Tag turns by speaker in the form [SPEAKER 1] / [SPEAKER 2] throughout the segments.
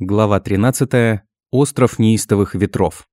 [SPEAKER 1] Глава 13. Остров неистовых ветров.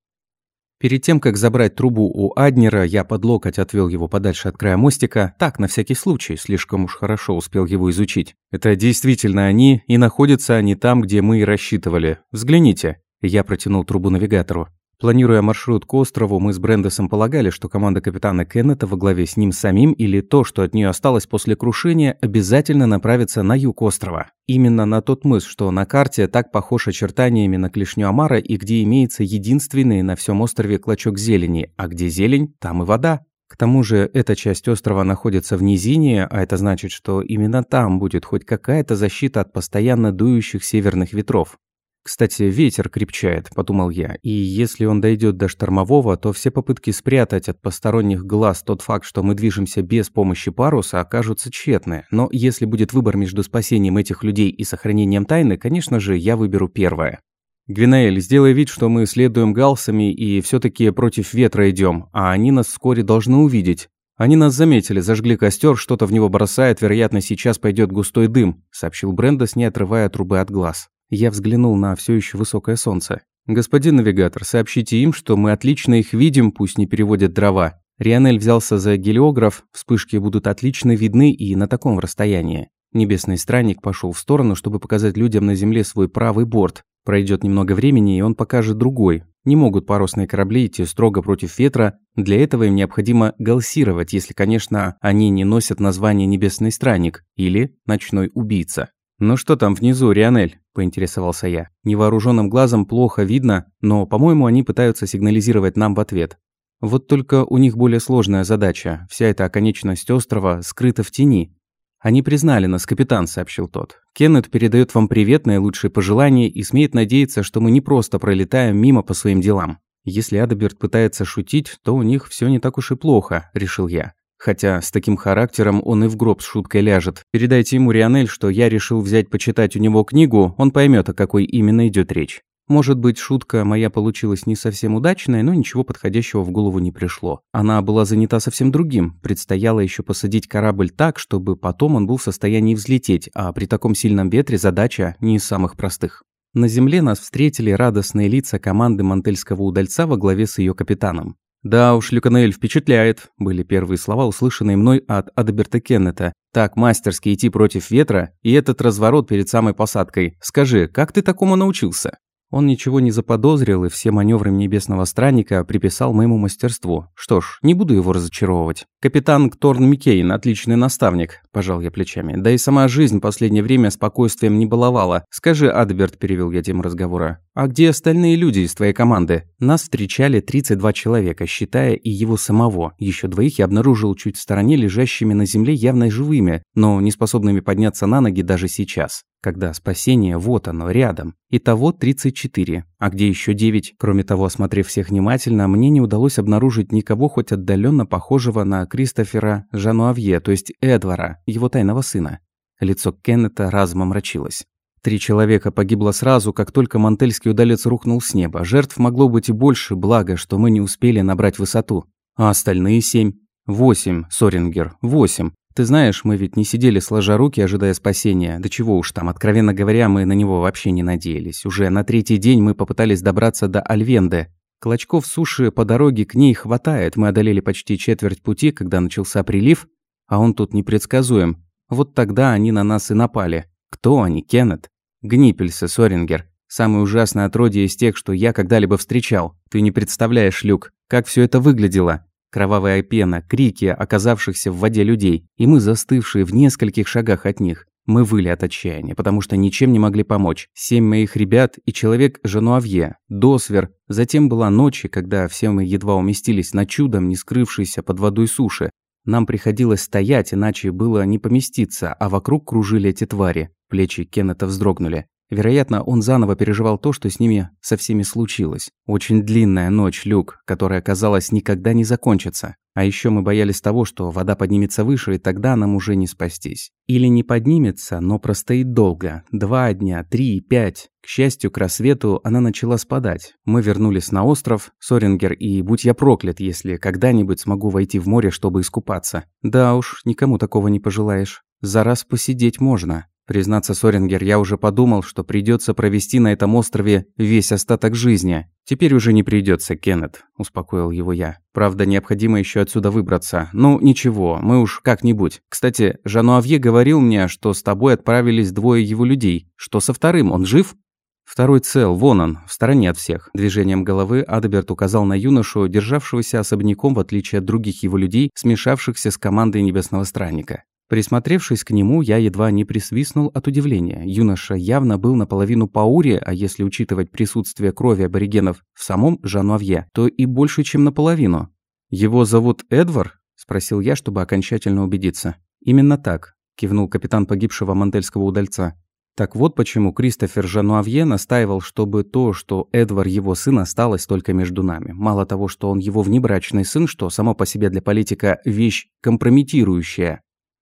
[SPEAKER 1] Перед тем, как забрать трубу у Аднера, я под локоть отвел его подальше от края мостика, так, на всякий случай, слишком уж хорошо успел его изучить. Это действительно они, и находятся они там, где мы и рассчитывали. Взгляните. Я протянул трубу навигатору. Планируя маршрут к острову, мы с Брендесом полагали, что команда капитана Кеннета во главе с ним самим или то, что от нее осталось после крушения, обязательно направится на юг острова. Именно на тот мыс, что на карте так похож очертаниями на клешню Амара и где имеется единственный на всем острове клочок зелени, а где зелень, там и вода. К тому же эта часть острова находится в низине, а это значит, что именно там будет хоть какая-то защита от постоянно дующих северных ветров. Кстати, ветер крепчает, подумал я, и если он дойдет до штормового, то все попытки спрятать от посторонних глаз тот факт, что мы движемся без помощи паруса, окажутся тщетны. Но если будет выбор между спасением этих людей и сохранением тайны, конечно же, я выберу первое. Гвинаэль, сделай вид, что мы следуем галсами и все таки против ветра идем, а они нас вскоре должны увидеть. Они нас заметили, зажгли костер, что-то в него бросает, вероятно, сейчас пойдет густой дым, сообщил Брендес, не отрывая трубы от глаз. Я взглянул на все еще высокое солнце. «Господин навигатор, сообщите им, что мы отлично их видим, пусть не переводят дрова. Рианель взялся за гелиограф, вспышки будут отлично видны и на таком расстоянии». Небесный странник пошел в сторону, чтобы показать людям на земле свой правый борт. Пройдет немного времени, и он покажет другой. Не могут парусные корабли идти строго против ветра, для этого им необходимо галсировать, если, конечно, они не носят название «Небесный странник» или «Ночной убийца». «Ну что там внизу, Рионель?» – поинтересовался я. Невооруженным глазом плохо видно, но, по-моему, они пытаются сигнализировать нам в ответ. Вот только у них более сложная задача. Вся эта оконечность острова скрыта в тени. «Они признали нас, капитан», – сообщил тот. «Кеннет передает вам привет, наилучшие пожелания и смеет надеяться, что мы не просто пролетаем мимо по своим делам. Если Адаберт пытается шутить, то у них все не так уж и плохо», – решил я. Хотя с таким характером он и в гроб с шуткой ляжет. Передайте ему, Рионель, что я решил взять почитать у него книгу, он поймет, о какой именно идет речь. Может быть, шутка моя получилась не совсем удачная, но ничего подходящего в голову не пришло. Она была занята совсем другим. Предстояло еще посадить корабль так, чтобы потом он был в состоянии взлететь, а при таком сильном ветре задача не из самых простых. На земле нас встретили радостные лица команды мантельского удальца во главе с ее капитаном. «Да уж, Люканель впечатляет», – были первые слова, услышанные мной от Адаберта Кеннета. «Так мастерски идти против ветра и этот разворот перед самой посадкой. Скажи, как ты такому научился?» Он ничего не заподозрил и все маневры небесного странника приписал моему мастерству. Что ж, не буду его разочаровывать. Капитан Торн Миккейн – отличный наставник, пожал я плечами. Да и сама жизнь последнее время спокойствием не баловала. Скажи, Адберт, перевел я тему разговора, а где остальные люди из твоей команды? Нас встречали 32 человека, считая и его самого. Еще двоих я обнаружил чуть в стороне, лежащими на земле явно живыми, но не способными подняться на ноги даже сейчас когда спасение вот оно, рядом. Итого 34. А где еще 9? Кроме того, осмотрев всех внимательно, мне не удалось обнаружить никого хоть отдаленно похожего на Кристофера Жануавье, то есть Эдвара, его тайного сына. Лицо Кеннета разом омрачилось. Три человека погибло сразу, как только мантельский удалец рухнул с неба. Жертв могло быть и больше, благо, что мы не успели набрать высоту. А остальные семь? Восемь, Сорингер, восемь. Ты знаешь, мы ведь не сидели сложа руки, ожидая спасения. Да чего уж там, откровенно говоря, мы на него вообще не надеялись. Уже на третий день мы попытались добраться до Альвенды. Клочков суши по дороге к ней хватает. Мы одолели почти четверть пути, когда начался прилив, а он тут непредсказуем. Вот тогда они на нас и напали. Кто они, Кеннет? Гнипельсы, Сорингер. Самое ужасное отродье из тех, что я когда-либо встречал. Ты не представляешь, Люк, как все это выглядело. Кровавая пена, крики оказавшихся в воде людей, и мы застывшие в нескольких шагах от них. Мы выли от отчаяния, потому что ничем не могли помочь. Семь моих ребят и человек Жануавье, Досвер. Затем была ночь, когда все мы едва уместились на чудом не скрывшейся под водой суши. Нам приходилось стоять, иначе было не поместиться, а вокруг кружили эти твари. Плечи Кеннета вздрогнули. Вероятно, он заново переживал то, что с ними со всеми случилось. Очень длинная ночь, Люк, которая, казалось, никогда не закончится. А еще мы боялись того, что вода поднимется выше, и тогда нам уже не спастись. Или не поднимется, но простоит долго. Два дня, три, пять. К счастью, к рассвету она начала спадать. Мы вернулись на остров, Сорингер, и будь я проклят, если когда-нибудь смогу войти в море, чтобы искупаться. Да уж, никому такого не пожелаешь. За раз поседеть можно. Признаться, Сорингер, я уже подумал, что придется провести на этом острове весь остаток жизни. Теперь уже не придется, Кеннет, успокоил его я. Правда, необходимо еще отсюда выбраться. Ну, ничего, мы уж как-нибудь. Кстати, Жануавье говорил мне, что с тобой отправились двое его людей. Что со вторым, он жив? Второй цел, вон он, в стороне от всех. Движением головы Адеберт указал на юношу, державшегося особняком в отличие от других его людей, смешавшихся с командой Небесного Странника. Присмотревшись к нему, я едва не присвистнул от удивления. Юноша явно был наполовину паури, а если учитывать присутствие крови аборигенов в самом Жануавье, то и больше, чем наполовину. «Его зовут Эдвар?» – спросил я, чтобы окончательно убедиться. «Именно так», – кивнул капитан погибшего мантельского удальца. Так вот почему Кристофер Жануавье настаивал, чтобы то, что Эдвар его сын, осталось только между нами. Мало того, что он его внебрачный сын, что само по себе для политика вещь компрометирующая,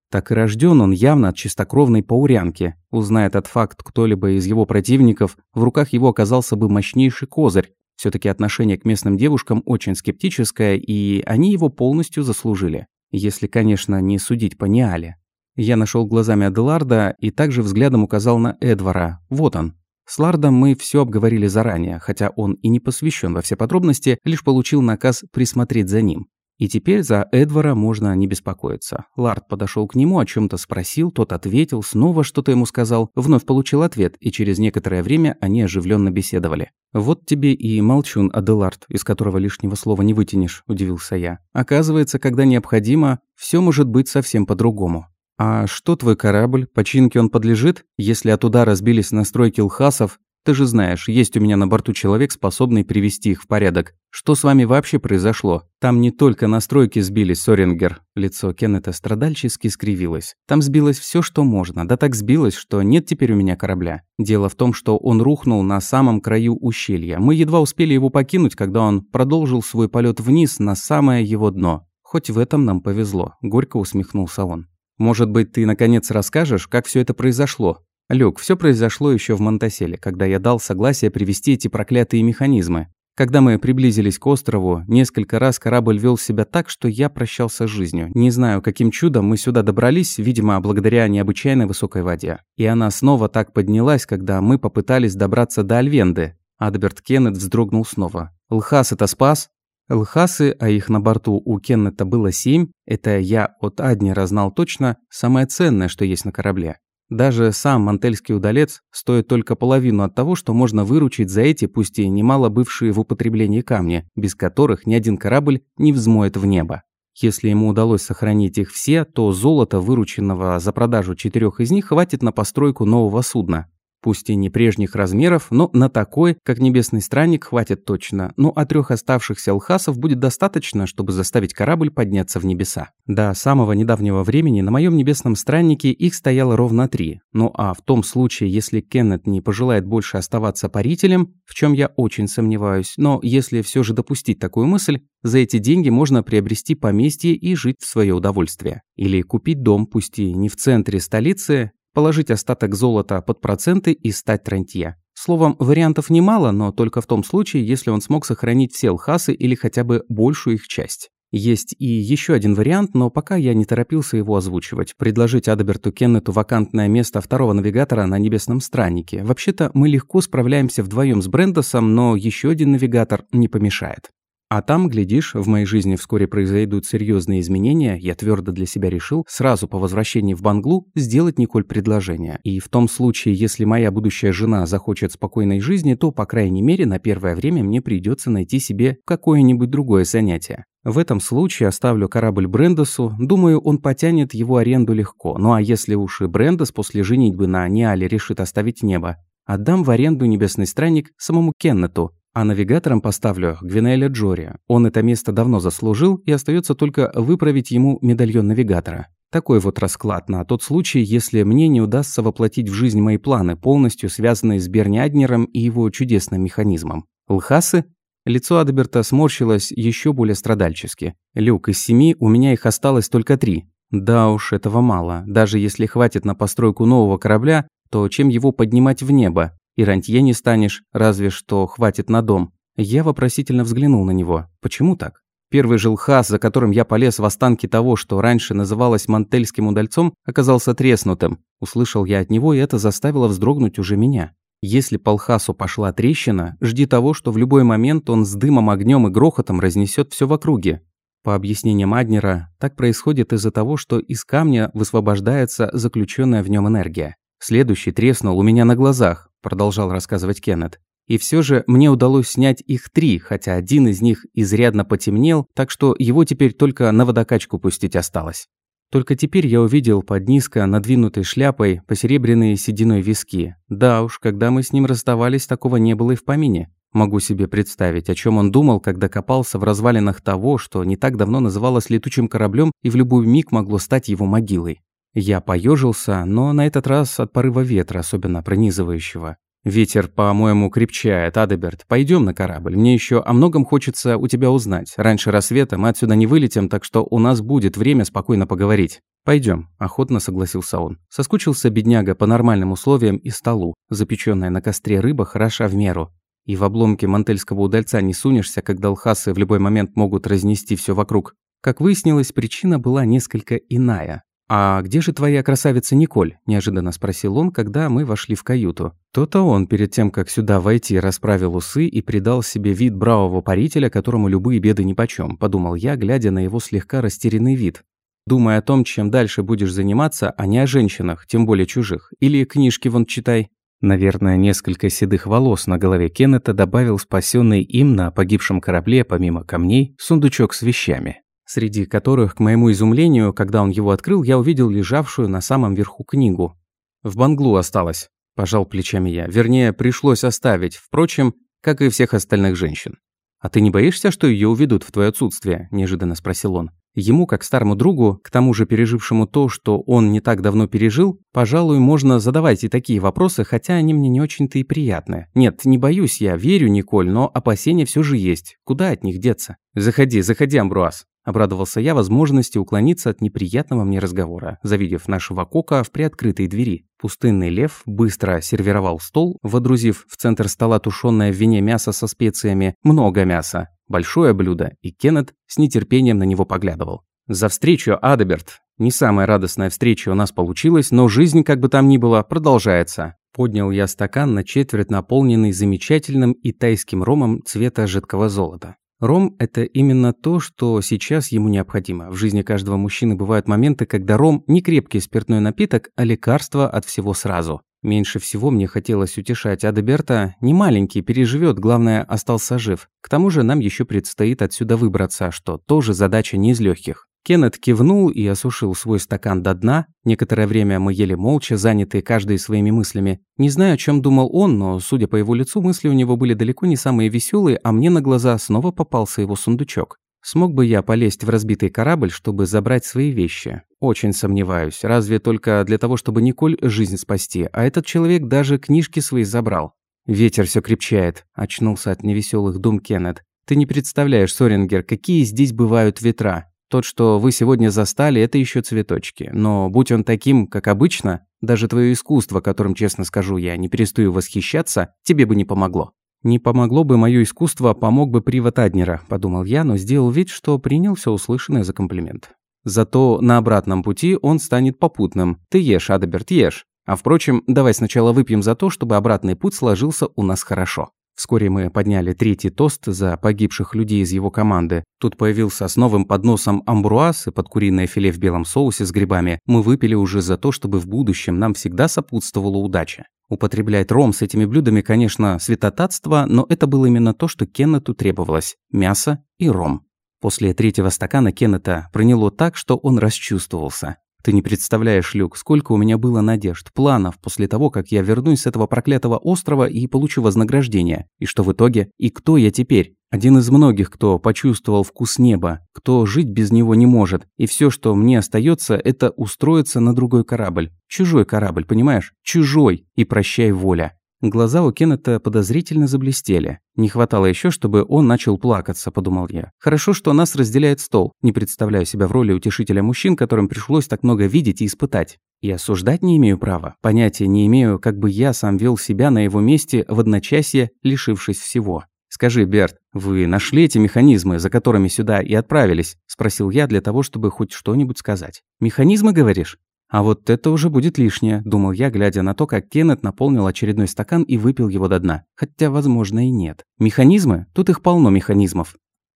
[SPEAKER 1] так и рожден он явно от чистокровной паурянки. Узнает этот факт кто-либо из его противников, в руках его оказался бы мощнейший козырь. все таки отношение к местным девушкам очень скептическое, и они его полностью заслужили. Если, конечно, не судить по Ниале. Я нашел глазами Аделарда и также взглядом указал на Эдвара. Вот он. С Лардом мы все обговорили заранее, хотя он и не посвящен во все подробности, лишь получил наказ присмотреть за ним. И теперь за Эдвара можно не беспокоиться. Лард подошел к нему, о чем то спросил, тот ответил, снова что-то ему сказал, вновь получил ответ, и через некоторое время они оживленно беседовали. «Вот тебе и молчун, Аделард, из которого лишнего слова не вытянешь», – удивился я. «Оказывается, когда необходимо, все может быть совсем по-другому». «А что твой корабль? Починке он подлежит? Если от удара сбились настройки лхасов, ты же знаешь, есть у меня на борту человек, способный привести их в порядок. Что с вами вообще произошло? Там не только настройки сбились, Сорингер. Лицо Кеннета страдальчески скривилось. Там сбилось все, что можно. Да так сбилось, что нет теперь у меня корабля. Дело в том, что он рухнул на самом краю ущелья. Мы едва успели его покинуть, когда он продолжил свой полет вниз на самое его дно. Хоть в этом нам повезло, горько усмехнулся он. Может быть, ты наконец расскажешь, как все это произошло? Люк, все произошло еще в Монтаселе, когда я дал согласие привести эти проклятые механизмы. Когда мы приблизились к острову, несколько раз корабль вел себя так, что я прощался с жизнью. Не знаю, каким чудом мы сюда добрались, видимо, благодаря необычайно высокой воде. И она снова так поднялась, когда мы попытались добраться до Альвенды. Адберт Кеннет вздрогнул снова. «Лхас это спас?» Лхасы, а их на борту у Кеннета было семь, это я от Аднера знал точно, самое ценное, что есть на корабле. Даже сам мантельский удалец стоит только половину от того, что можно выручить за эти, пусть и немало бывшие в употреблении камни, без которых ни один корабль не взмоет в небо. Если ему удалось сохранить их все, то золота, вырученного за продажу четырех из них, хватит на постройку нового судна. Пусть и не прежних размеров, но на такой, как небесный странник, хватит точно. Ну а трех оставшихся алхасов будет достаточно, чтобы заставить корабль подняться в небеса. До самого недавнего времени на моем небесном страннике их стояло ровно три. Ну а в том случае, если Кеннет не пожелает больше оставаться парителем, в чем я очень сомневаюсь, но если все же допустить такую мысль, за эти деньги можно приобрести поместье и жить в свое удовольствие. Или купить дом, пусть и не в центре столицы, положить остаток золота под проценты и стать рантье. Словом, вариантов немало, но только в том случае, если он смог сохранить все лхасы или хотя бы большую их часть. Есть и еще один вариант, но пока я не торопился его озвучивать. Предложить Адаберту Кеннету вакантное место второго навигатора на Небесном Страннике. Вообще-то мы легко справляемся вдвоем с Брендосом, но еще один навигатор не помешает. А там, глядишь, в моей жизни вскоре произойдут серьезные изменения, я твердо для себя решил сразу по возвращении в Банглу сделать Николь предложение. И в том случае, если моя будущая жена захочет спокойной жизни, то, по крайней мере, на первое время мне придется найти себе какое-нибудь другое занятие. В этом случае оставлю корабль Брендосу, думаю, он потянет его аренду легко. Ну а если уж и Брендос после женитьбы на Ниале решит оставить небо, отдам в аренду Небесный Странник самому Кеннету, а навигатором поставлю Гвинеля Джори. Он это место давно заслужил, и остается только выправить ему медальон навигатора. Такой вот расклад на тот случай, если мне не удастся воплотить в жизнь мои планы, полностью связанные с Берни Аднером и его чудесным механизмом. Лхасы? Лицо Адберта сморщилось еще более страдальчески. «Люк, из семи у меня их осталось только три». Да уж, этого мало. Даже если хватит на постройку нового корабля, то чем его поднимать в небо? И рантье не станешь, разве что хватит на дом. Я вопросительно взглянул на него. Почему так? Первый жилхаз, за которым я полез в останки того, что раньше называлось мантельским удальцом, оказался треснутым. Услышал я от него, и это заставило вздрогнуть уже меня. Если по Лхасу пошла трещина, жди того, что в любой момент он с дымом, огнем и грохотом разнесет все в округе. По объяснениям Аднера, так происходит из-за того, что из камня высвобождается заключенная в нем энергия. Следующий треснул у меня на глазах, продолжал рассказывать Кеннет. И все же мне удалось снять их три, хотя один из них изрядно потемнел, так что его теперь только на водокачку пустить осталось. Только теперь я увидел под низко надвинутой шляпой посеребряные сединой виски. Да уж, когда мы с ним расставались, такого не было и в помине. Могу себе представить, о чем он думал, когда копался в развалинах того, что не так давно называлось летучим кораблем и в любой миг могло стать его могилой. Я поежился, но на этот раз от порыва ветра, особенно пронизывающего. «Ветер, по-моему, крепчает, Адеберт. Пойдем на корабль. Мне еще о многом хочется у тебя узнать. Раньше рассвета мы отсюда не вылетим, так что у нас будет время спокойно поговорить». Пойдем, охотно согласился он. Соскучился бедняга по нормальным условиям и столу. Запеченная на костре рыба хороша в меру. И в обломке мантельского удальца не сунешься, когда лхасы в любой момент могут разнести все вокруг. Как выяснилось, причина была несколько иная. «А где же твоя красавица Николь?» – неожиданно спросил он, когда мы вошли в каюту. То-то он, перед тем, как сюда войти, расправил усы и придал себе вид бравого парителя, которому любые беды нипочём, подумал я, глядя на его слегка растерянный вид. Думая о том, чем дальше будешь заниматься, а не о женщинах, тем более чужих. Или книжки вон читай. Наверное, несколько седых волос на голове Кеннета добавил спасенный им на погибшем корабле, помимо камней, сундучок с вещами среди которых, к моему изумлению, когда он его открыл, я увидел лежавшую на самом верху книгу. «В Банглу осталось», – пожал плечами я. Вернее, пришлось оставить, впрочем, как и всех остальных женщин. «А ты не боишься, что ее уведут в твое отсутствие?» – неожиданно спросил он. Ему, как старому другу, к тому же пережившему то, что он не так давно пережил, пожалуй, можно задавать и такие вопросы, хотя они мне не очень-то и приятны. Нет, не боюсь я, верю, Николь, но опасения все же есть. Куда от них деться? «Заходи, заходи, Амбруаз», Обрадовался я возможности уклониться от неприятного мне разговора, завидев нашего кока в приоткрытой двери. Пустынный лев быстро сервировал стол, водрузив в центр стола тушёное в вине мясо со специями, много мяса, большое блюдо, и Кеннет с нетерпением на него поглядывал. «За встречу, Адеберт! Не самая радостная встреча у нас получилась, но жизнь, как бы там ни было, продолжается». Поднял я стакан на четверть, наполненный замечательным и тайским ромом цвета жидкого золота. Ром – это именно то, что сейчас ему необходимо. В жизни каждого мужчины бывают моменты, когда ром – не крепкий спиртной напиток, а лекарство от всего сразу. Меньше всего мне хотелось утешать Адеберта. Не маленький, переживет, главное, остался жив. К тому же нам еще предстоит отсюда выбраться, что тоже задача не из легких. Кеннет кивнул и осушил свой стакан до дна. Некоторое время мы ели молча, занятые каждый своими мыслями. Не знаю, о чем думал он, но, судя по его лицу, мысли у него были далеко не самые веселые, а мне на глаза снова попался его сундучок. Смог бы я полезть в разбитый корабль, чтобы забрать свои вещи? Очень сомневаюсь. Разве только для того, чтобы Николь жизнь спасти, а этот человек даже книжки свои забрал. Ветер все крепчает, очнулся от невеселых дум Кеннет. Ты не представляешь, Сорингер, какие здесь бывают ветра. Тот, что вы сегодня застали, это еще цветочки. Но будь он таким, как обычно, даже твое искусство, которым, честно скажу, я не перестаю восхищаться, тебе бы не помогло. «Не помогло бы мое искусство, помог бы привод Аднера», – подумал я, но сделал вид, что принял все услышанное за комплимент. Зато на обратном пути он станет попутным. Ты ешь, Адаберт, ешь. А впрочем, давай сначала выпьем за то, чтобы обратный путь сложился у нас хорошо. Вскоре мы подняли третий тост за погибших людей из его команды. Тут появился с новым подносом амбруаз и под куриное филе в белом соусе с грибами. Мы выпили уже за то, чтобы в будущем нам всегда сопутствовала удача. Употреблять ром с этими блюдами, конечно, святотатство, но это было именно то, что Кеннету требовалось – мясо и ром. После третьего стакана Кеннета проняло так, что он расчувствовался. Ты не представляешь, Люк, сколько у меня было надежд, планов после того, как я вернусь с этого проклятого острова и получу вознаграждение. И что в итоге? И кто я теперь? Один из многих, кто почувствовал вкус неба, кто жить без него не может. И все, что мне остается, это устроиться на другой корабль. Чужой корабль, понимаешь? Чужой. И прощай воля. Глаза у Кеннета подозрительно заблестели. Не хватало еще, чтобы он начал плакаться, подумал я. Хорошо, что нас разделяет стол. Не представляю себя в роли утешителя мужчин, которым пришлось так много видеть и испытать. И осуждать не имею права. Понятия не имею, как бы я сам вел себя на его месте в одночасье, лишившись всего. «Скажи, Берт, вы нашли эти механизмы, за которыми сюда и отправились?» – спросил я для того, чтобы хоть что-нибудь сказать. «Механизмы, говоришь?» «А вот это уже будет лишнее», – думал я, глядя на то, как Кеннет наполнил очередной стакан и выпил его до дна. Хотя, возможно, и нет. «Механизмы? Тут их полно механизмов».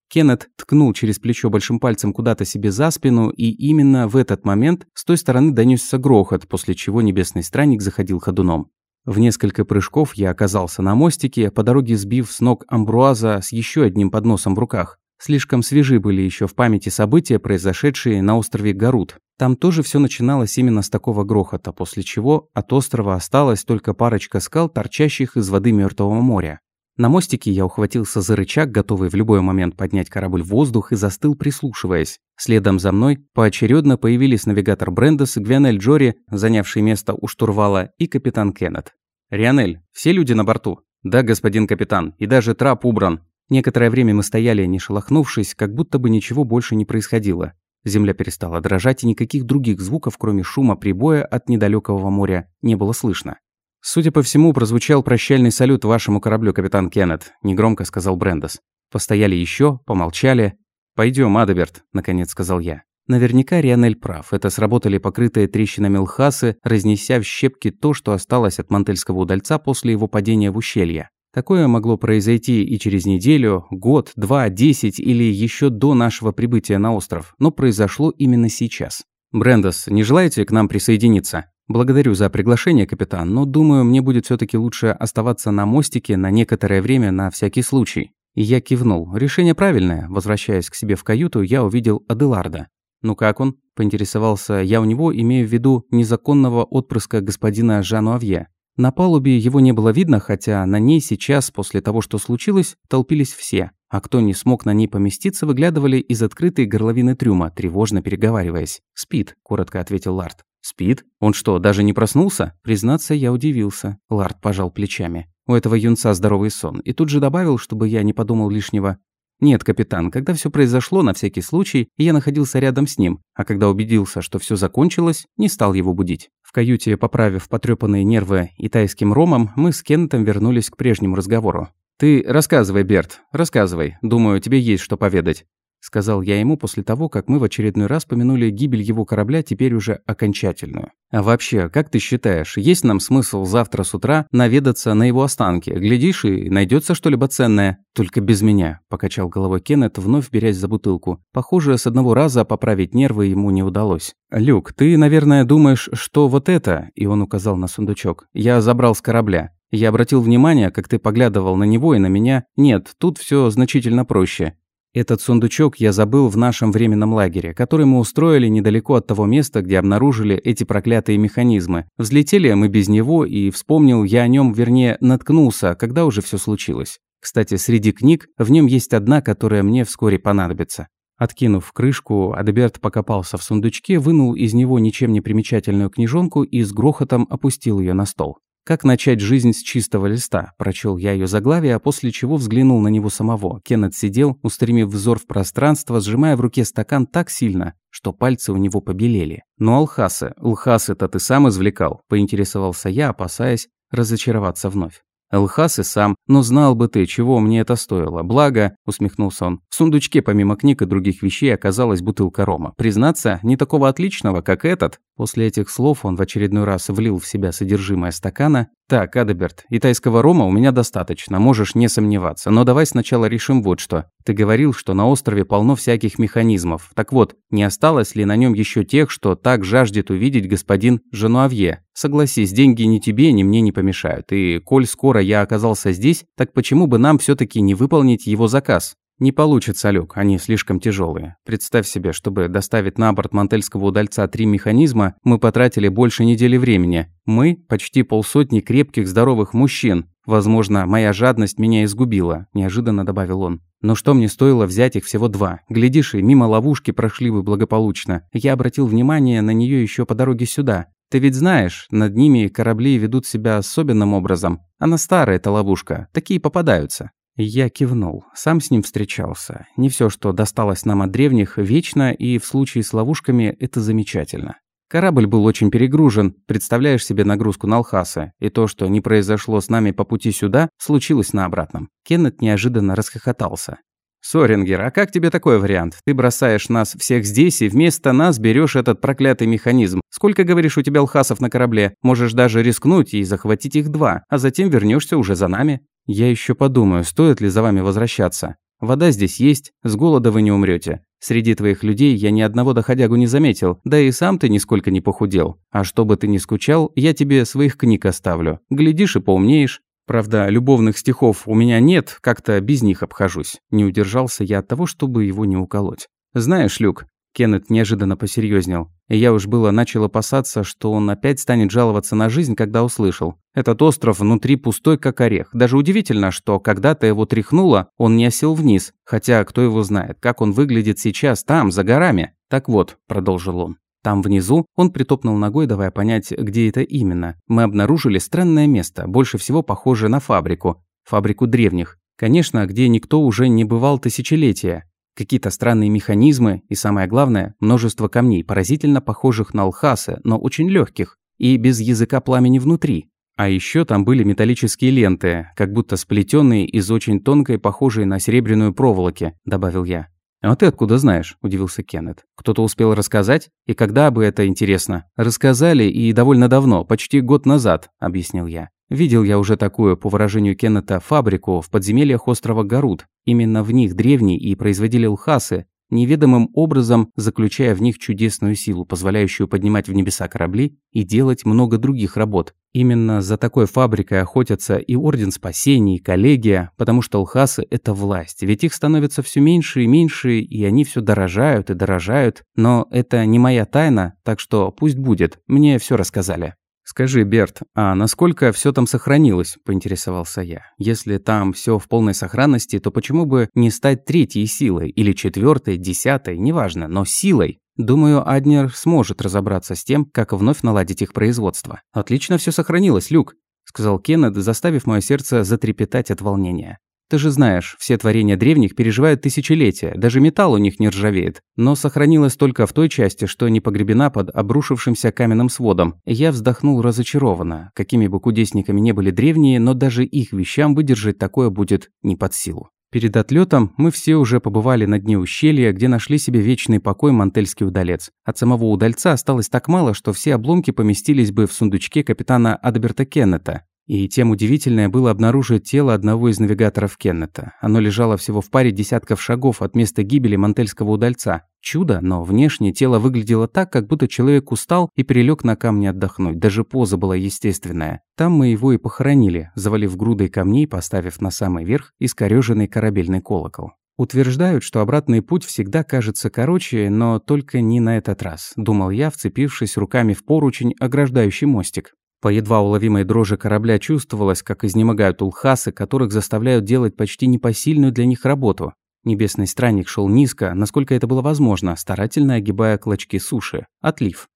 [SPEAKER 1] Кеннет ткнул через плечо большим пальцем куда-то себе за спину, и именно в этот момент с той стороны донесся грохот, после чего небесный странник заходил ходуном. В несколько прыжков я оказался на мостике, по дороге сбив с ног Амбруаза с еще одним подносом в руках. Слишком свежи были еще в памяти события, произошедшие на острове Гарут. Там тоже все начиналось именно с такого грохота, после чего от острова осталась только парочка скал, торчащих из воды Мертвого моря. На мостике я ухватился за рычаг, готовый в любой момент поднять корабль в воздух, и застыл, прислушиваясь. Следом за мной поочередно появились навигатор Брендес, Гвианель Джори, занявший место у штурвала, и капитан Кеннет. «Рионель, все люди на борту?» «Да, господин капитан, и даже трап убран». Некоторое время мы стояли, не шелохнувшись, как будто бы ничего больше не происходило. Земля перестала дрожать, и никаких других звуков, кроме шума прибоя от недалекого моря, не было слышно. «Судя по всему, прозвучал прощальный салют вашему кораблю, капитан Кеннет», – негромко сказал Брендес. Постояли еще, помолчали. Пойдем, Адеберт», – наконец сказал я. Наверняка Рионель прав. Это сработали покрытые трещинами лхасы, разнеся в щепки то, что осталось от мантельского удальца после его падения в ущелье. Такое могло произойти и через неделю, год, два, десять или еще до нашего прибытия на остров, но произошло именно сейчас. Брендос, не желаете к нам присоединиться? «Благодарю за приглашение, капитан, но думаю, мне будет все таки лучше оставаться на мостике на некоторое время на всякий случай». И я кивнул. Решение правильное. Возвращаясь к себе в каюту, я увидел Аделарда. «Ну как он?» – поинтересовался я у него, имея в виду незаконного отпрыска господина Жану Авье. На палубе его не было видно, хотя на ней сейчас, после того, что случилось, толпились все. А кто не смог на ней поместиться, выглядывали из открытой горловины трюма, тревожно переговариваясь. «Спит», – коротко ответил Ларт. «Спит? Он что, даже не проснулся?» Признаться, я удивился. Лард пожал плечами. У этого юнца здоровый сон. И тут же добавил, чтобы я не подумал лишнего. «Нет, капитан, когда все произошло, на всякий случай, я находился рядом с ним, а когда убедился, что все закончилось, не стал его будить». Каюте, поправив потрепанные нервы и тайским ромом, мы с Кеннетом вернулись к прежнему разговору. «Ты рассказывай, Берт, рассказывай. Думаю, тебе есть что поведать сказал я ему после того, как мы в очередной раз помянули гибель его корабля, теперь уже окончательную. А вообще, как ты считаешь, есть нам смысл завтра с утра наведаться на его останки? Глядишь, и найдется что-либо ценное? Только без меня, покачал головой Кеннет, вновь берясь за бутылку. Похоже, с одного раза поправить нервы ему не удалось. Люк, ты, наверное, думаешь, что вот это, и он указал на сундучок, я забрал с корабля. Я обратил внимание, как ты поглядывал на него и на меня. Нет, тут все значительно проще. Этот сундучок я забыл в нашем временном лагере, который мы устроили недалеко от того места, где обнаружили эти проклятые механизмы. Взлетели мы без него, и вспомнил я о нем, вернее, наткнулся, когда уже все случилось. Кстати, среди книг в нем есть одна, которая мне вскоре понадобится. Откинув крышку, Адеберт покопался в сундучке, вынул из него ничем не примечательную книжонку и с грохотом опустил ее на стол. «Как начать жизнь с чистого листа?» Прочел я ее заглавие, а после чего взглянул на него самого. Кеннет сидел, устремив взор в пространство, сжимая в руке стакан так сильно, что пальцы у него побелели. «Ну, Алхасы, Алхасы-то ты сам извлекал?» – поинтересовался я, опасаясь разочароваться вновь. Элхас и сам, но знал бы ты, чего мне это стоило. Благо, усмехнулся он, в сундучке помимо книг и других вещей оказалась бутылка рома. Признаться, не такого отличного, как этот. После этих слов он в очередной раз влил в себя содержимое стакана. «Так, Адеберт, итайского рома у меня достаточно, можешь не сомневаться. Но давай сначала решим вот что. Ты говорил, что на острове полно всяких механизмов. Так вот, не осталось ли на нем еще тех, что так жаждет увидеть господин Женуавье? Согласись, деньги ни тебе, ни мне не помешают. И коль скоро я оказался здесь, так почему бы нам все таки не выполнить его заказ? Не получится, Люк, они слишком тяжелые. Представь себе, чтобы доставить на борт мантельского удальца три механизма, мы потратили больше недели времени. Мы – почти полсотни крепких, здоровых мужчин. Возможно, моя жадность меня изгубила, неожиданно добавил он. Но что мне стоило взять их всего два? Глядишь, и мимо ловушки прошли бы благополучно. Я обратил внимание на нее еще по дороге сюда. Ты ведь знаешь, над ними корабли ведут себя особенным образом. Она старая, эта ловушка. Такие попадаются. Я кивнул. Сам с ним встречался. Не все, что досталось нам от древних, вечно, и в случае с ловушками это замечательно. Корабль был очень перегружен, представляешь себе нагрузку на Алхаса, и то, что не произошло с нами по пути сюда, случилось на обратном. Кеннет неожиданно расхохотался. «Сорингер, а как тебе такой вариант? Ты бросаешь нас всех здесь и вместо нас берешь этот проклятый механизм. Сколько, говоришь, у тебя алхасов на корабле? Можешь даже рискнуть и захватить их два, а затем вернешься уже за нами. Я еще подумаю, стоит ли за вами возвращаться. Вода здесь есть, с голода вы не умрете. Среди твоих людей я ни одного доходягу не заметил, да и сам ты нисколько не похудел. А чтобы ты не скучал, я тебе своих книг оставлю. Глядишь и поумнеешь. Правда, любовных стихов у меня нет, как-то без них обхожусь. Не удержался я от того, чтобы его не уколоть. Знаешь, Люк, Кеннет неожиданно посерьезнел. И я уж было начал опасаться, что он опять станет жаловаться на жизнь, когда услышал. Этот остров внутри пустой, как орех. Даже удивительно, что когда-то его тряхнуло, он не осел вниз. Хотя, кто его знает, как он выглядит сейчас там, за горами. Так вот, продолжил он. Там внизу он притопнул ногой, давая понять, где это именно. Мы обнаружили странное место, больше всего похожее на фабрику. Фабрику древних. Конечно, где никто уже не бывал тысячелетия. Какие-то странные механизмы и, самое главное, множество камней, поразительно похожих на алхасы, но очень легких и без языка пламени внутри. А еще там были металлические ленты, как будто сплетенные из очень тонкой, похожей на серебряную проволоки, добавил я. «А ты откуда знаешь?» – удивился Кеннет. «Кто-то успел рассказать? И когда бы это интересно?» «Рассказали и довольно давно, почти год назад», – объяснил я. Видел я уже такую, по выражению Кеннета, фабрику в подземельях острова Гарут. Именно в них древние и производили лхасы, неведомым образом заключая в них чудесную силу, позволяющую поднимать в небеса корабли и делать много других работ. Именно за такой фабрикой охотятся и Орден Спасения, и Коллегия, потому что лхасы – это власть, ведь их становится все меньше и меньше, и они все дорожают и дорожают. Но это не моя тайна, так что пусть будет, мне все рассказали. «Скажи, Берт, а насколько все там сохранилось?» – поинтересовался я. «Если там все в полной сохранности, то почему бы не стать третьей силой, или четвертой, десятой, неважно, но силой?» Думаю, Аднер сможет разобраться с тем, как вновь наладить их производство. «Отлично все сохранилось, Люк», – сказал Кеннет, заставив мое сердце затрепетать от волнения. Ты же знаешь, все творения древних переживают тысячелетия, даже металл у них не ржавеет. Но сохранилось только в той части, что не погребена под обрушившимся каменным сводом. Я вздохнул разочарованно. Какими бы кудесниками не были древние, но даже их вещам выдержать такое будет не под силу. Перед отлетом мы все уже побывали на дне ущелья, где нашли себе вечный покой мантельский удалец. От самого удальца осталось так мало, что все обломки поместились бы в сундучке капитана Адберта Кеннета. И тем удивительное было обнаружить тело одного из навигаторов Кеннета. Оно лежало всего в паре десятков шагов от места гибели мантельского удальца. Чудо, но внешне тело выглядело так, как будто человек устал и перелег на камни отдохнуть. Даже поза была естественная. Там мы его и похоронили, завалив грудой камней, поставив на самый верх искорёженный корабельный колокол. Утверждают, что обратный путь всегда кажется короче, но только не на этот раз, думал я, вцепившись руками в поручень, ограждающий мостик. По едва уловимой дрожи корабля чувствовалось, как изнемогают улхасы, которых заставляют делать почти непосильную для них работу. Небесный странник шел низко, насколько это было возможно, старательно огибая клочки суши. Отлив.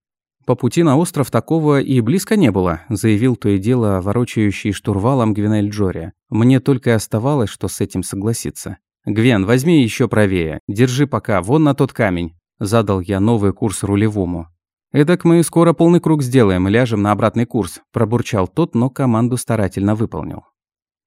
[SPEAKER 1] «По пути на остров такого и близко не было», заявил то и дело ворочающий штурвалом Гвинель Джори. «Мне только и оставалось, что с этим согласиться». «Гвен, возьми еще правее. Держи пока, вон на тот камень». Задал я новый курс рулевому. «Эдак мы скоро полный круг сделаем ляжем на обратный курс», – пробурчал тот, но команду старательно выполнил.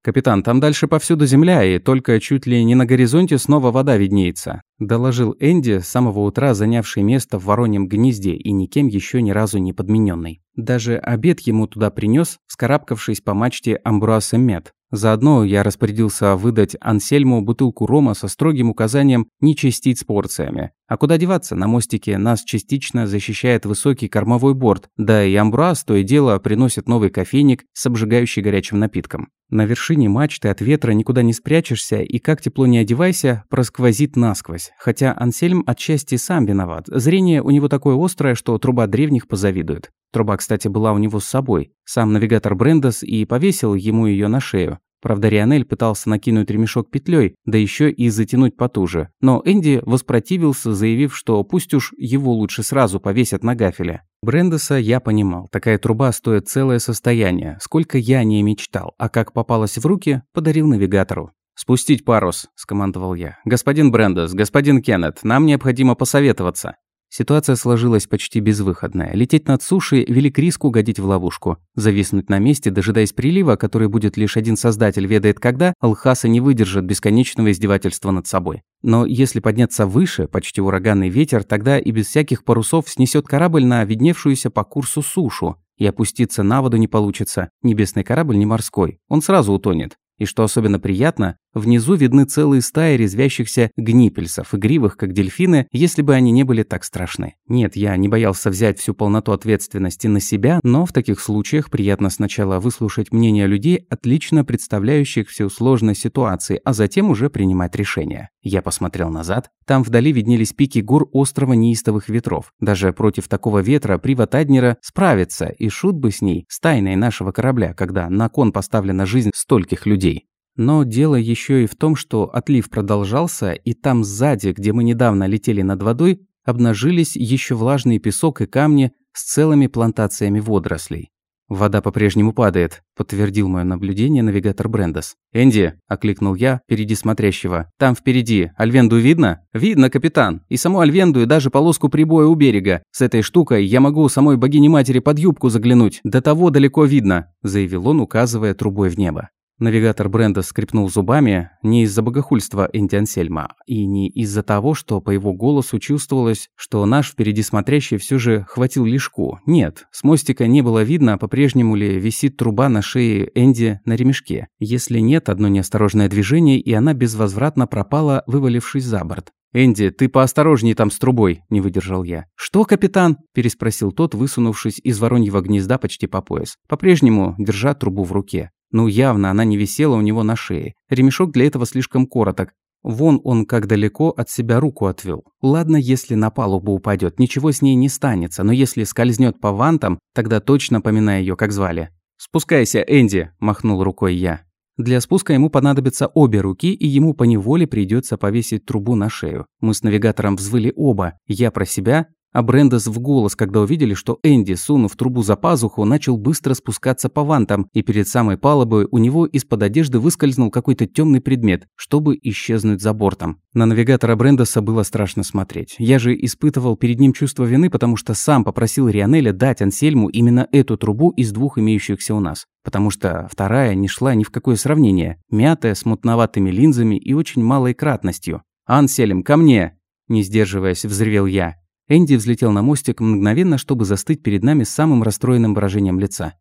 [SPEAKER 1] «Капитан, там дальше повсюду земля, и только чуть ли не на горизонте снова вода виднеется», – доложил Энди, с самого утра занявший место в вороньем гнезде и никем еще ни разу не подмененный. Даже обед ему туда принес, скарабкавшись по мачте Амбруаса Мед. Заодно я распорядился выдать Ансельму бутылку рома со строгим указанием не чистить с порциями. А куда деваться, на мостике нас частично защищает высокий кормовой борт, да и Амбруаз то и дело приносит новый кофейник с обжигающий горячим напитком. На вершине мачты от ветра никуда не спрячешься, и как тепло не одевайся, просквозит насквозь. Хотя Ансельм отчасти сам виноват. Зрение у него такое острое, что труба древних позавидует. Труба, кстати, была у него с собой. Сам навигатор Брендес и повесил ему ее на шею. Правда, Рионель пытался накинуть ремешок петлей, да еще и затянуть потуже. Но Энди воспротивился, заявив, что пусть уж его лучше сразу повесят на гафеле. Брендеса я понимал. Такая труба стоит целое состояние. Сколько я не мечтал, а как попалась в руки, подарил навигатору. «Спустить парус», – скомандовал я. «Господин Брендес, господин Кеннет, нам необходимо посоветоваться». Ситуация сложилась почти безвыходная. Лететь над сушей – велик риск угодить в ловушку. Зависнуть на месте, дожидаясь прилива, который будет лишь один создатель ведает когда, Алхаса не выдержит бесконечного издевательства над собой. Но если подняться выше, почти ураганный ветер, тогда и без всяких парусов снесет корабль на видневшуюся по курсу сушу. И опуститься на воду не получится. Небесный корабль не морской. Он сразу утонет. И что особенно приятно, внизу видны целые стаи резвящихся гнипельсов, игривых, как дельфины, если бы они не были так страшны. Нет, я не боялся взять всю полноту ответственности на себя, но в таких случаях приятно сначала выслушать мнение людей, отлично представляющих всю сложность ситуации, а затем уже принимать решения. Я посмотрел назад. Там вдали виднелись пики гор острова неистовых ветров. Даже против такого ветра привод Аднера справится, и шут бы с ней, с тайной нашего корабля, когда на кон поставлена жизнь стольких людей. Но дело еще и в том, что отлив продолжался, и там сзади, где мы недавно летели над водой, обнажились еще влажный песок и камни с целыми плантациями водорослей. «Вода по-прежнему падает», – подтвердил мое наблюдение навигатор Брендес. «Энди», – окликнул я впереди смотрящего. «Там впереди. Альвенду видно?» «Видно, капитан. И саму Альвенду, и даже полоску прибоя у берега. С этой штукой я могу самой богине-матери под юбку заглянуть. До того далеко видно», – заявил он, указывая трубой в небо. Навигатор бренда скрипнул зубами не из-за богохульства Энди Ансельма, и не из-за того, что по его голосу чувствовалось, что наш впереди смотрящий все же хватил лишку. Нет, с мостика не было видно, по-прежнему ли висит труба на шее Энди на ремешке. Если нет, одно неосторожное движение, и она безвозвратно пропала, вывалившись за борт. «Энди, ты поосторожней там с трубой», – не выдержал я. «Что, капитан?» – переспросил тот, высунувшись из вороньего гнезда почти по пояс, по-прежнему держа трубу в руке. Ну, явно она не висела у него на шее. Ремешок для этого слишком короток. Вон он как далеко от себя руку отвел. Ладно, если на палубу упадет, ничего с ней не станется, но если скользнет по вантам, тогда точно поминая ее, как звали. «Спускайся, Энди!» – махнул рукой я. Для спуска ему понадобятся обе руки, и ему поневоле придется повесить трубу на шею. Мы с навигатором взвыли оба. Я про себя, а Брендес в голос, когда увидели, что Энди, сунув трубу за пазуху, начал быстро спускаться по вантам, и перед самой палубой у него из-под одежды выскользнул какой-то темный предмет, чтобы исчезнуть за бортом. На навигатора Брендеса было страшно смотреть. Я же испытывал перед ним чувство вины, потому что сам попросил Рионеля дать Ансельму именно эту трубу из двух имеющихся у нас. Потому что вторая не шла ни в какое сравнение. Мятая, с мутноватыми линзами и очень малой кратностью. «Ансельм, ко мне!» Не сдерживаясь, взревел я. Энди взлетел на мостик мгновенно, чтобы застыть перед нами с самым расстроенным выражением лица.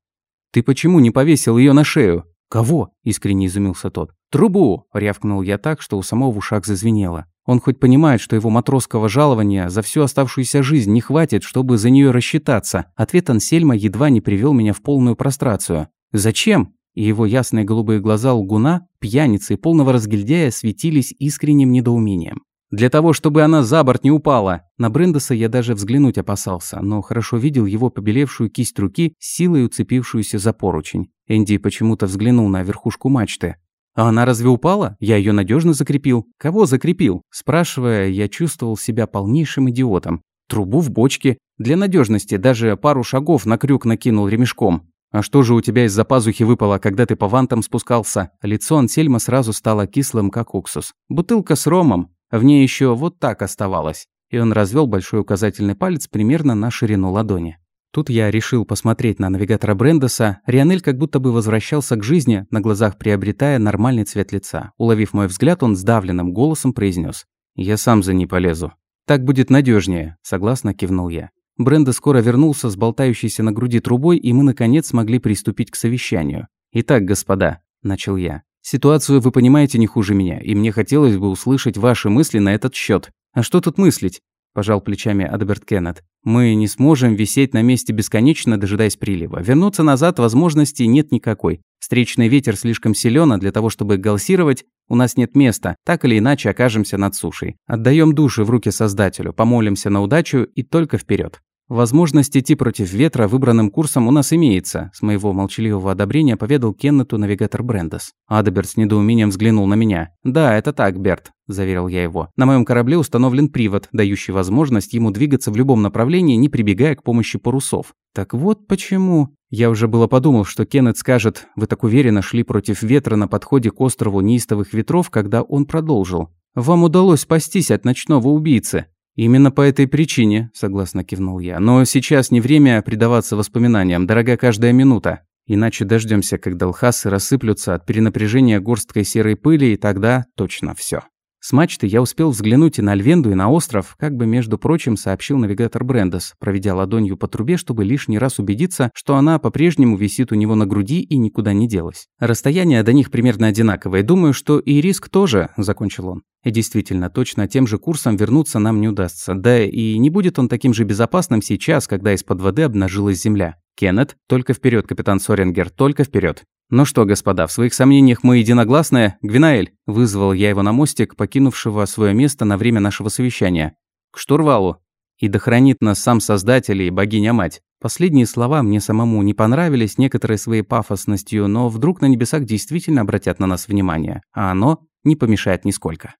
[SPEAKER 1] «Ты почему не повесил ее на шею?» «Кого?» – искренне изумился тот. «Трубу!» – рявкнул я так, что у самого в ушах зазвенело. Он хоть понимает, что его матросского жалования за всю оставшуюся жизнь не хватит, чтобы за нее рассчитаться. Ответ Ансельма едва не привел меня в полную прострацию. «Зачем?» И его ясные голубые глаза лгуна, пьяницы и полного разгильдяя светились искренним недоумением. Для того, чтобы она за борт не упала. На Брендеса я даже взглянуть опасался, но хорошо видел его побелевшую кисть руки, силой уцепившуюся за поручень. Энди почему-то взглянул на верхушку мачты. «А она разве упала? Я ее надежно закрепил». «Кого закрепил?» Спрашивая, я чувствовал себя полнейшим идиотом. Трубу в бочке. Для надежности даже пару шагов на крюк накинул ремешком. «А что же у тебя из-за пазухи выпало, когда ты по вантам спускался?» Лицо Ансельма сразу стало кислым, как уксус. «Бутылка с ромом. В ней еще вот так оставалось. И он развел большой указательный палец примерно на ширину ладони. Тут я решил посмотреть на навигатора Брендеса. Рионель как будто бы возвращался к жизни, на глазах приобретая нормальный цвет лица. Уловив мой взгляд, он сдавленным голосом произнес: «Я сам за ней полезу». «Так будет надежнее, согласно кивнул я. Бренда скоро вернулся с болтающейся на груди трубой, и мы, наконец, смогли приступить к совещанию. «Итак, господа», – начал я, Ситуацию вы понимаете не хуже меня, и мне хотелось бы услышать ваши мысли на этот счет. А что тут мыслить? Пожал плечами Адберт Кеннет. Мы не сможем висеть на месте бесконечно, дожидаясь прилива. Вернуться назад возможности нет никакой. Встречный ветер слишком силен, а для того, чтобы галсировать, у нас нет места. Так или иначе окажемся над сушей. Отдаем души в руки Создателю, помолимся на удачу и только вперед. Возможность идти против ветра выбранным курсом у нас имеется, с моего молчаливого одобрения поведал Кеннету навигатор Брендес. Адеберт с недоумением взглянул на меня. «Да, это так, Берт», – заверил я его. «На моем корабле установлен привод, дающий возможность ему двигаться в любом направлении, не прибегая к помощи парусов. Так вот почему...» Я уже было подумал, что Кеннет скажет, вы так уверенно шли против ветра на подходе к острову неистовых ветров, когда он продолжил. «Вам удалось спастись от ночного убийцы». «Именно по этой причине», – согласно кивнул я. «Но сейчас не время предаваться воспоминаниям, дорога каждая минута. Иначе дождемся, когда лхасы рассыплются от перенапряжения горсткой серой пыли, и тогда точно все. С мачты я успел взглянуть и на Альвенду, и на остров, как бы, между прочим, сообщил навигатор Брендес, проведя ладонью по трубе, чтобы лишний раз убедиться, что она по-прежнему висит у него на груди и никуда не делась. Расстояние до них примерно одинаковое. Думаю, что и риск тоже, закончил он. И действительно, точно тем же курсом вернуться нам не удастся. Да и не будет он таким же безопасным сейчас, когда из-под воды обнажилась земля. Кеннет, только вперед, капитан Сорингер, только вперед. «Ну что, господа, в своих сомнениях мы единогласны. Гвинаэль!» – вызвал я его на мостик, покинувшего свое место на время нашего совещания. «К штурвалу!» «И да хранит нас сам Создатель и богиня-мать!» Последние слова мне самому не понравились некоторой своей пафосностью, но вдруг на небесах действительно обратят на нас внимание, а оно не помешает нисколько.